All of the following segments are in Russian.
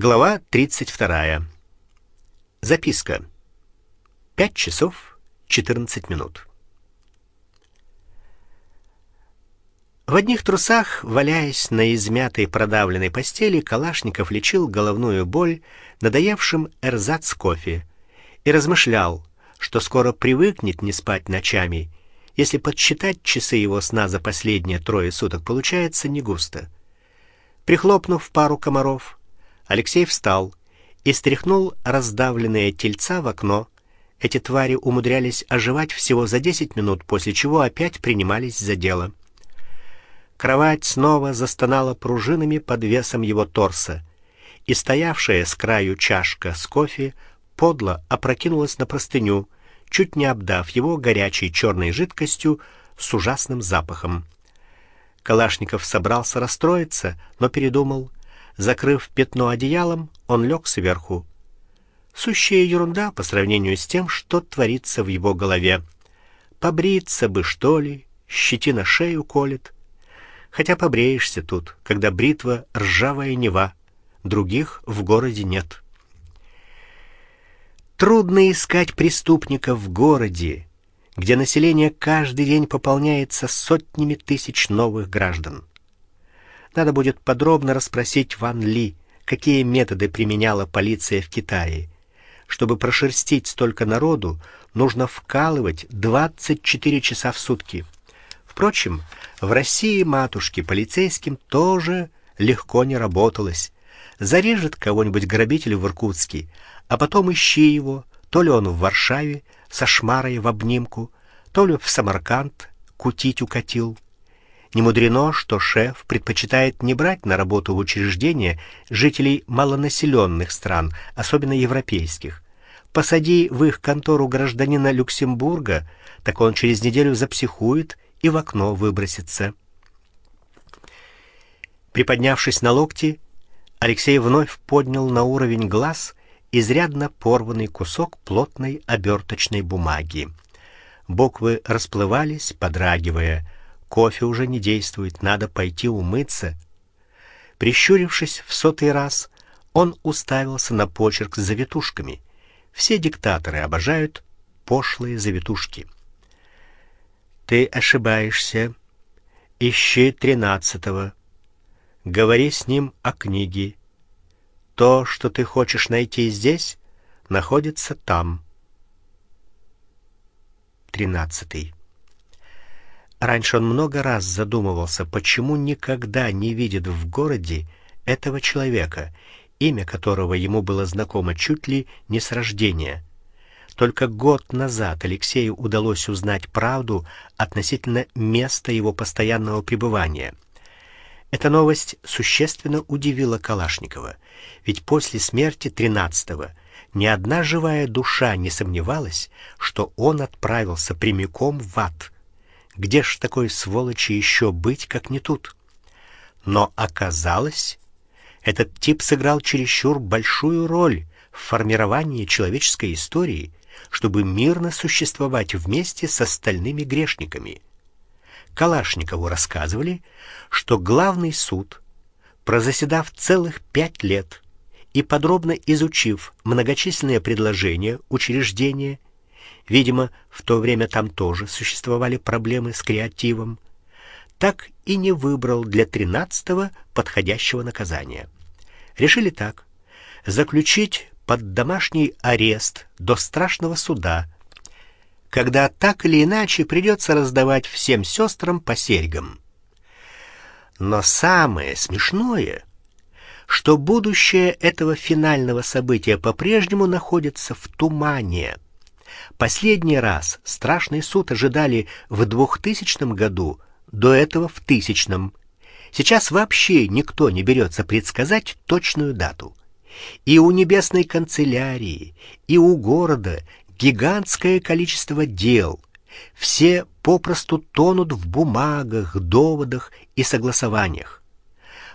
Глава 32. Записка. 5 часов 14 минут. В одних трусах, валяясь на измятой продавленной постели, Калашников лечил головную боль надоевшим эрзац кофе и размышлял, что скоро привыкнет не спать ночами. Если подсчитать часы его сна за последние трое суток, получается не густо. Прихлопнув пару комаров, Алексей встал и стряхнул раздавленные тельца в окно. Эти твари умудрялись оживать всего за десять минут, после чего опять принимались за дело. Кровать снова застонала пружинами под весом его торса, и стоявшая с краю чашка с кофе подло опрокинулась на простыню, чуть не обдав его горячей черной жидкостью с ужасным запахом. Калашников собрался расстроиться, но передумал Закрыв пятно одеялом, он лег сверху. Сущая ерунда по сравнению с тем, что творится в его голове. Побриться бы, что ли, щетина шею колет. Хотя побреешься тут, когда бритва ржавая нева, других в городе нет. Трудно искать преступников в городе, где население каждый день пополняется сотнями тысяч новых граждан. Надо будет подробно расспросить Ван Ли, какие методы применяла полиция в Китае. Чтобы прошерстить столько народу, нужно вкалывать 24 часа в сутки. Впрочем, в России матушке полицейским тоже легко не работалось. Зарежет кого-нибудь грабитель в Иркутске, а потом ищи его, то ли он в Варшаве со шмарой в обнимку, то ли в Самарканд кутить укатил. Не мудрено, что шеф предпочитает не брать на работу в учреждение жителей малонаселенных стран, особенно европейских. Посади в их контору гражданина Люксембурга, так он через неделю запсихует и в окно выбросится. Приподнявшись на локти, Алексей вновь поднял на уровень глаз изрядно порванный кусок плотной оберточной бумаги. Буквы расплывались, подрагивая. Кофе уже не действует, надо пойти умыться. Прищурившись в сотый раз, он уставился на почерк с завитушками. Все диктаторы обожают пошлые завитушки. Ты ошибаешься. Ищи тринадцатого. Говори с ним о книге. То, что ты хочешь найти здесь, находится там. Тринадцатый. Раньше он много раз задумывался, почему никогда не видит в городе этого человека, имя которого ему было знакомо чуть ли не с рождения. Только год назад Алексею удалось узнать правду относительно места его постоянного пребывания. Эта новость существенно удивила Калашникова, ведь после смерти тринадцатого ни одна живая душа не сомневалась, что он отправился прямиком в ад где ж такой сволочи еще быть, как не тут? Но оказалось, этот тип сыграл чересчур большую роль в формировании человеческой истории, чтобы мирно существовать вместе с остальными грешниками. Калашникову рассказывали, что главный суд, прозаседав целых пять лет и подробно изучив многочисленные предложения учреждения Видимо, в то время там тоже существовали проблемы с креативом. Так и не выбрал для тринадцатого подходящего наказания. Решили так: заключить под домашний арест до страшного суда, когда так или иначе придется раздавать всем сестрам по серьгам. Но самое смешное, что будущее этого финального события по-прежнему находится в тумане. Последний раз страшный суд ожидали в 2000 году, до этого в тысячном. Сейчас вообще никто не берется предсказать точную дату. И у небесной канцелярии, и у города гигантское количество дел. Все попросту тонут в бумагах, доводах и согласованиях.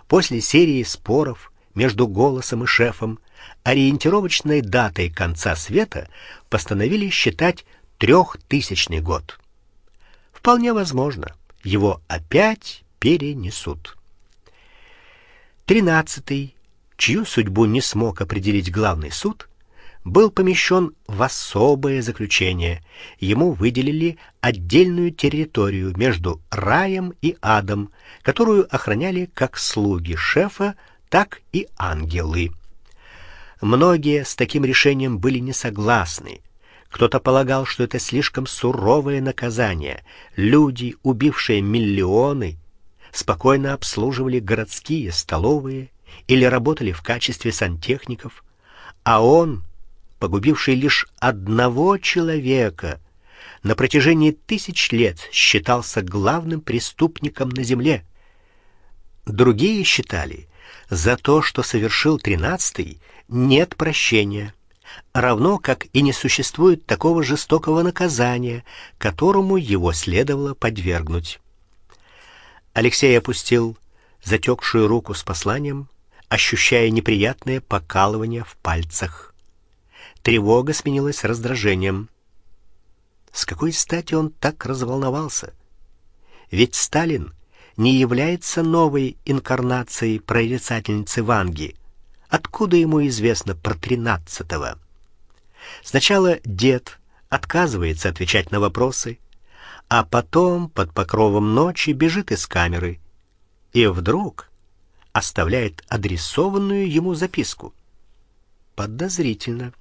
После серии споров между голосом и шефом ориентировочной датой конца света постановили считать трехтысячный год. Вполне возможно, его опять перенесут. Тринадцатый, чью судьбу не смог определить главный суд, был помещен в особое заключение. Ему выделили отдельную территорию между раем и адом, которую охраняли как слуги шефа, так и ангелы. Многие с таким решением были не согласны. Кто-то полагал, что это слишком суровое наказание. Люди, убившие миллионы, спокойно обслуживали городские столовые или работали в качестве сантехников, а он погубивший лишь одного человека, на протяжении тысяч лет считался главным преступником на земле. Другие считали, за то, что совершил тринадцатый, нет прощения, равно как и не существует такого жестокого наказания, которому его следовало подвергнуть. Алексей опустил затекшую руку с посланием, ощущая неприятное покалывание в пальцах. Тревога сменилась раздражением. С какой стати он так разволновался? Ведь Сталин не является новой инкарнацией прорицательницы Ванги. Откуда ему известно про тринадцатого? Сначала дед отказывается отвечать на вопросы, а потом под покровом ночи бежит из камеры и вдруг оставляет адресованную ему записку. Подозрительно.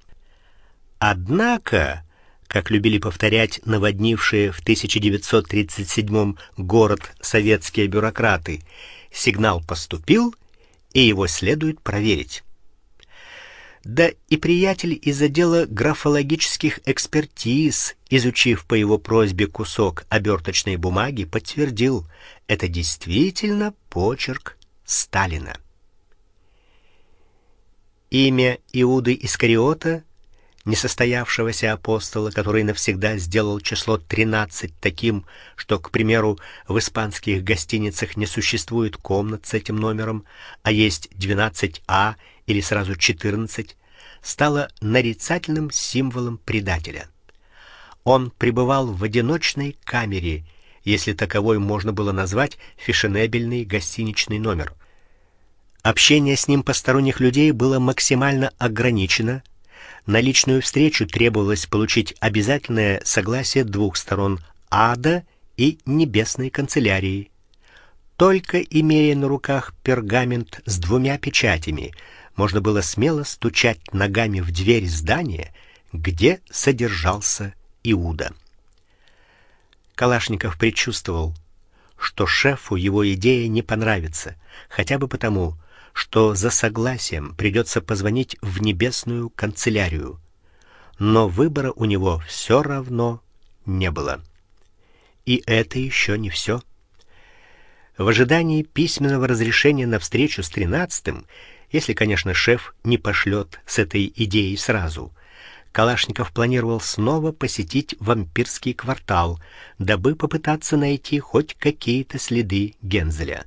Однако, как любили повторять наводнившие в 1937 город советские бюрократы, сигнал поступил, и его следует проверить. Да и приятель из отдела графологических экспертиз, изучив по его просьбе кусок оберточной бумаги, подтвердил: это действительно почерк Сталина. Имя Иуды Искариота несостоявшегося апостола, который навсегда сделал число 13 таким, что, к примеру, в испанских гостиницах не существует комнат с этим номером, а есть 12А или сразу 14, стало нарицательным символом предателя. Он пребывал в одиночной камере, если таковой можно было назвать фешенебельный гостиничный номер. Общение с ним посторонних людей было максимально ограничено на личную встречу требовалось получить обязательное согласие двух сторон ада и небесной канцелярии. Только имея на руках пергамент с двумя печатями, можно было смело стучать ногами в дверь здания, где содержался Иуда. Калашников предчувствовал, что шефу его идея не понравится, хотя бы потому, что за согласием придется позвонить в небесную канцелярию. Но выбора у него все равно не было. И это еще не все. В ожидании письменного разрешения на встречу с тринадцатым, если, конечно, шеф не пошлет с этой идеей сразу, Калашников планировал снова посетить вампирский квартал, дабы попытаться найти хоть какие-то следы Гензеля.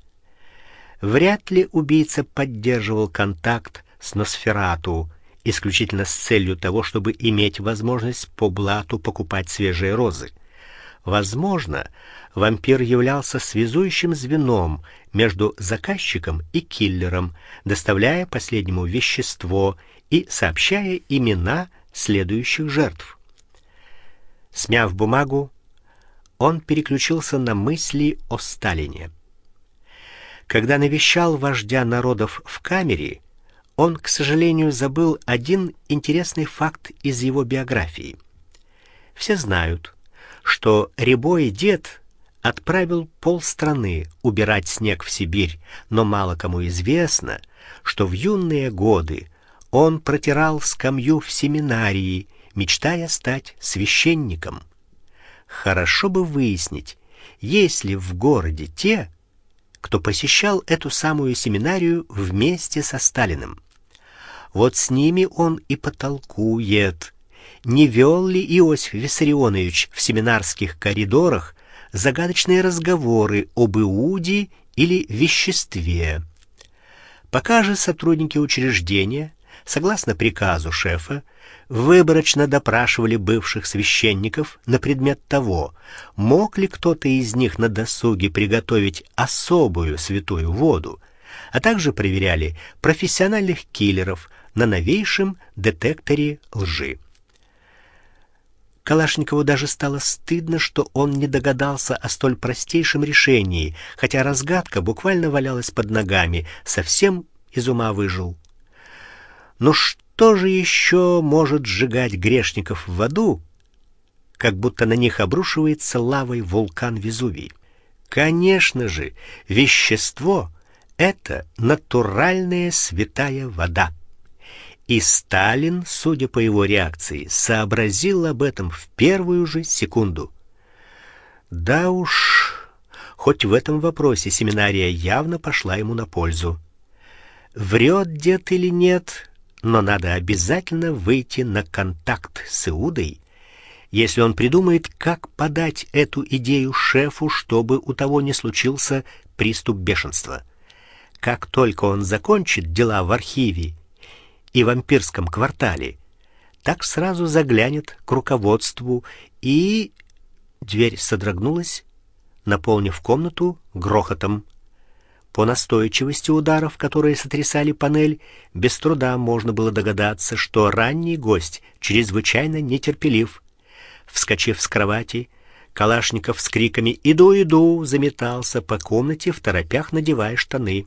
Вряд ли убийца поддерживал контакт с Носферату исключительно с целью того, чтобы иметь возможность по блату покупать свежие розы. Возможно, вампир являлся связующим звеном между заказчиком и киллером, доставляя последнему вещество и сообщая имена следующих жертв. Смяв бумагу, он переключился на мысли о Сталине. Когда навещал вождя народов в камере, он, к сожалению, забыл один интересный факт из его биографии. Все знают, что Рябой дед отправил полстраны убирать снег в Сибирь, но мало кому известно, что в юные годы он протирал скамью в семинарии, мечтая стать священником. Хорошо бы выяснить, есть ли в городе те, кто посещал эту самую семинарию вместе со Сталиным. Вот с ними он и потолкует. Не вел ли Иосиф Виссарионович в семинарских коридорах загадочные разговоры об Иуде или веществе? Пока же сотрудники учреждения, согласно приказу шефа, выборочно допрашивали бывших священников на предмет того, мог ли кто-то из них на досуге приготовить особую святую воду, а также проверяли профессиональных киллеров на новейшем детекторе лжи. Калашникову даже стало стыдно, что он не догадался о столь простейшем решении, хотя разгадка буквально валялась под ногами, совсем из ума выжил. Но что же еще может сжигать грешников в аду, как будто на них обрушивается лавой вулкан Везувий? Конечно же, вещество это натуральная святая вода. И Сталин, судя по его реакции, сообразил об этом в первую же секунду. Да уж, хоть в этом вопросе семинария явно пошла ему на пользу. Врет дед или нет, но надо обязательно выйти на контакт с Иудой, если он придумает, как подать эту идею шефу, чтобы у того не случился приступ бешенства. Как только он закончит дела в архиве и вампирском квартале, так сразу заглянет к руководству и дверь содрогнулась, наполнив комнату грохотом. По настойчивости ударов, которые сотрясали панель, без труда можно было догадаться, что ранний гость чрезвычайно нетерпелив. Вскочив с кровати, Калашников с криками "Иду, иду!" заметался по комнате, в торопях надевая штаны.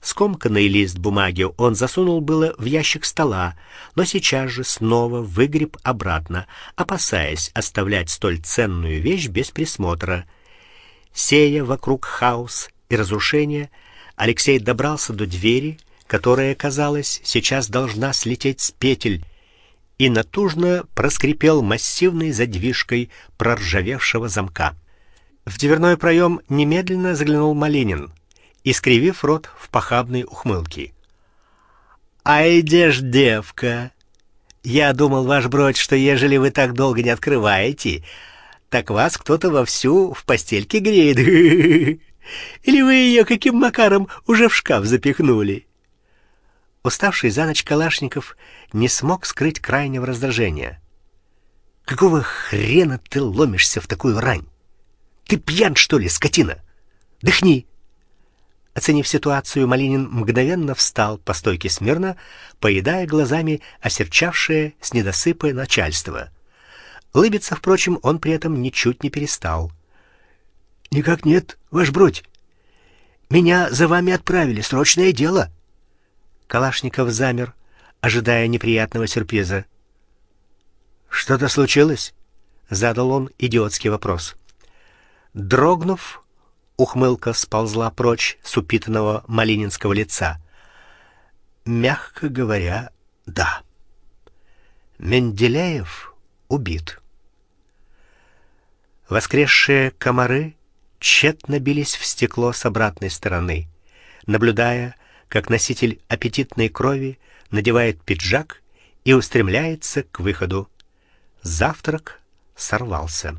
Скомканный лист бумаги он засунул было в ящик стола, но сейчас же снова выгреб обратно, опасаясь оставлять столь ценную вещь без присмотра. Сея вокруг хаос и разрушения, Алексей добрался до двери, которая, казалось, сейчас должна слететь с петель, и натужно проскрипел массивной задвижкой проржавевшего замка. В дверной проем немедленно заглянул Малинин искривив рот в похабной ухмылке. «Ай, де ж девка! Я думал, ваш бродь, что ежели вы так долго не открываете, так вас кто-то вовсю в постельке греет. Или вы ее каким макаром уже в шкаф запихнули?» Уставший за ночь Калашников не смог скрыть крайнего раздражения. «Какого хрена ты ломишься в такую рань? Ты пьян, что ли, скотина? Дыхни!» Оценив ситуацию, Малинин мгновенно встал по стойке смирно, поедая глазами осерчавшее с недосыпа начальство. Лыбиться, впрочем, он при этом ничуть не перестал. Никак нет, ваш бродь. Меня за вами отправили, срочное дело. Калашников замер, ожидая неприятного сюрприза. Что-то случилось? задал он идиотский вопрос. Дрогнув, Ухмылка сползла прочь с упитанного малининского лица. Мягко говоря, да. Менделеев убит. Воскресшие комары тщетно бились в стекло с обратной стороны, наблюдая, как носитель аппетитной крови надевает пиджак и устремляется к выходу. Завтрак сорвался.